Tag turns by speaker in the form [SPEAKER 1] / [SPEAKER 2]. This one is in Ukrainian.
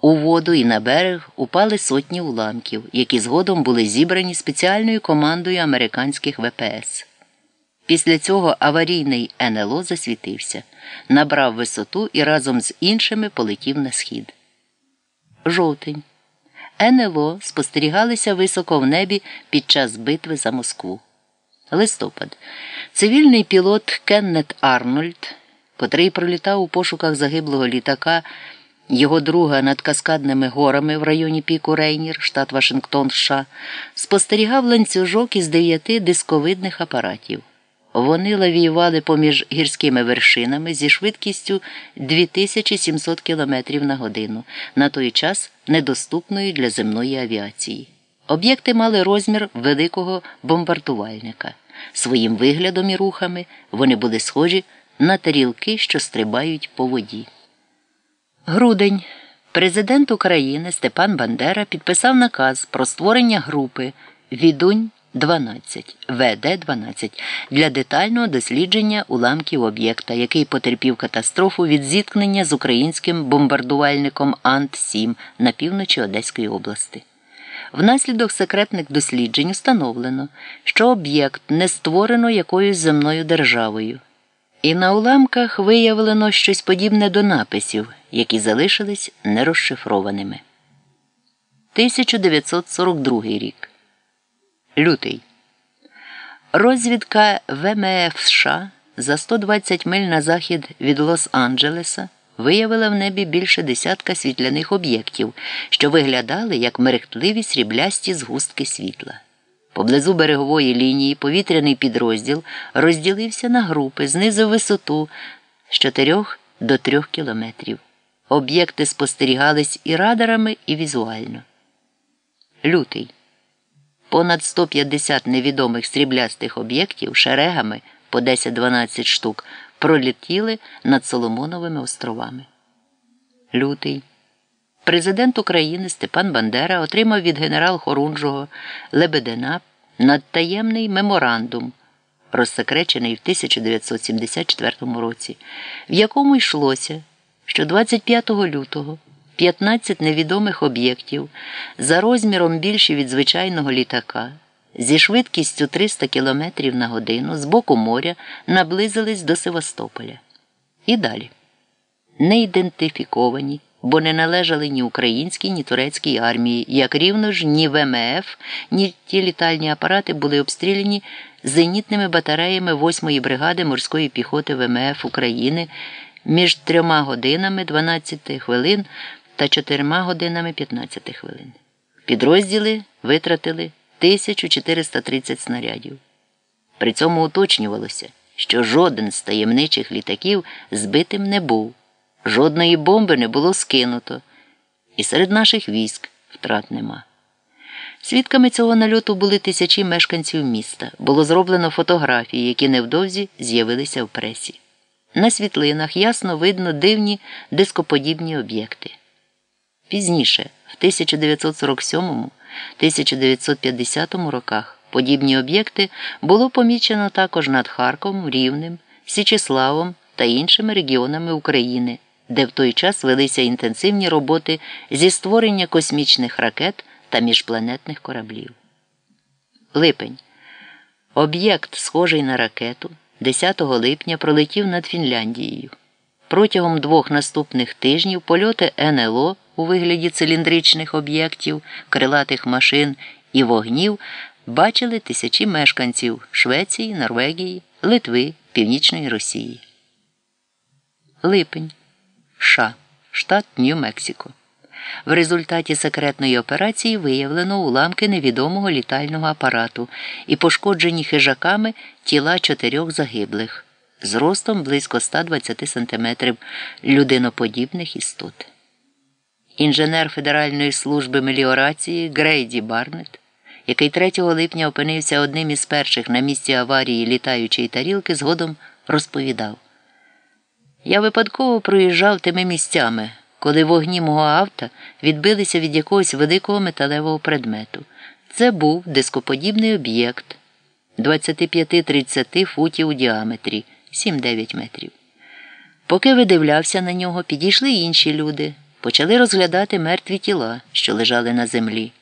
[SPEAKER 1] У воду і на берег упали сотні уламків, які згодом були зібрані спеціальною командою американських ВПС. Після цього аварійний НЛО засвітився, набрав висоту і разом з іншими полетів на схід. Жовтень. НЛО спостерігалися високо в небі під час битви за Москву. Листопад. Цивільний пілот Кеннет Арнольд, котрий пролітав у пошуках загиблого літака його друга над Каскадними горами в районі Піку Рейнір, штат Вашингтон, США, спостерігав ланцюжок із дев'яти дисковидних апаратів. Вони лавіювали поміж гірськими вершинами зі швидкістю 2700 км на годину, на той час недоступною для земної авіації. Об'єкти мали розмір великого бомбардувальника. Своїм виглядом і рухами вони були схожі на тарілки, що стрибають по воді. Грудень. Президент України Степан Бандера підписав наказ про створення групи Відунь 12 ВД 12 для детального дослідження уламків об'єкта, який потерпів катастрофу від зіткнення з українським бомбардувальником Ант-7 на півночі Одеської області. Внаслідок секретних досліджень встановлено, що об'єкт не створено якоюсь земною державою. І на уламках виявлено щось подібне до написів, які залишились нерозшифрованими. 1942 рік. Лютий. Розвідка ВМФ США за 120 миль на захід від Лос-Анджелеса виявила в небі більше десятка світляних об'єктів, що виглядали як мерехтливі сріблясті згустки світла. Поблизу берегової лінії повітряний підрозділ розділився на групи, знизив висоту з 4 до 3 кілометрів. Об'єкти спостерігались і радарами, і візуально. Лютий. Понад 150 невідомих сріблястих об'єктів шерегами по 10-12 штук пролетіли над Соломоновими островами. Лютий. Президент України Степан Бандера отримав від генерал Хорунжого Лебедена надтаємний меморандум, розсекречений в 1974 році, в якому йшлося, що 25 лютого 15 невідомих об'єктів за розміром більші від звичайного літака зі швидкістю 300 км на годину з боку моря наблизились до Севастополя. І далі. Не ідентифіковані бо не належали ні українській, ні турецькій армії, як рівно ж ні ВМФ, ні ті літальні апарати були обстріляні зенітними батареями 8-ї бригади морської піхоти ВМФ України між 3 годинами 12 хвилин та 4 годинами 15 хвилин. Підрозділи витратили 1430 снарядів. При цьому уточнювалося, що жоден з таємничих літаків збитим не був. Жодної бомби не було скинуто, і серед наших військ втрат нема. Свідками цього нальоту були тисячі мешканців міста. Було зроблено фотографії, які невдовзі з'явилися в пресі. На світлинах ясно видно дивні дископодібні об'єкти. Пізніше, в 1947-1950 роках, подібні об'єкти було помічено також над Харковом, Рівнем, Січеславом та іншими регіонами України де в той час велися інтенсивні роботи зі створення космічних ракет та міжпланетних кораблів. Липень. Об'єкт, схожий на ракету, 10 липня пролетів над Фінляндією. Протягом двох наступних тижнів польоти НЛО у вигляді циліндричних об'єктів, крилатих машин і вогнів бачили тисячі мешканців Швеції, Норвегії, Литви, Північної Росії. Липень. США, штат Нью-Мексико. В результаті секретної операції виявлено уламки невідомого літального апарату і пошкоджені хижаками тіла чотирьох загиблих з ростом близько 120 см людиноподібних істот. Інженер Федеральної служби меліорації Грейді Барнет, який 3 липня опинився одним із перших на місці аварії літаючої тарілки, згодом розповідав. Я випадково проїжджав тими місцями, коли вогні мого авто відбилися від якогось великого металевого предмету. Це був дископодібний об'єкт 25-30 футів у діаметрі 7-9 метрів. Поки видивлявся на нього, підійшли інші люди, почали розглядати мертві тіла, що лежали на землі.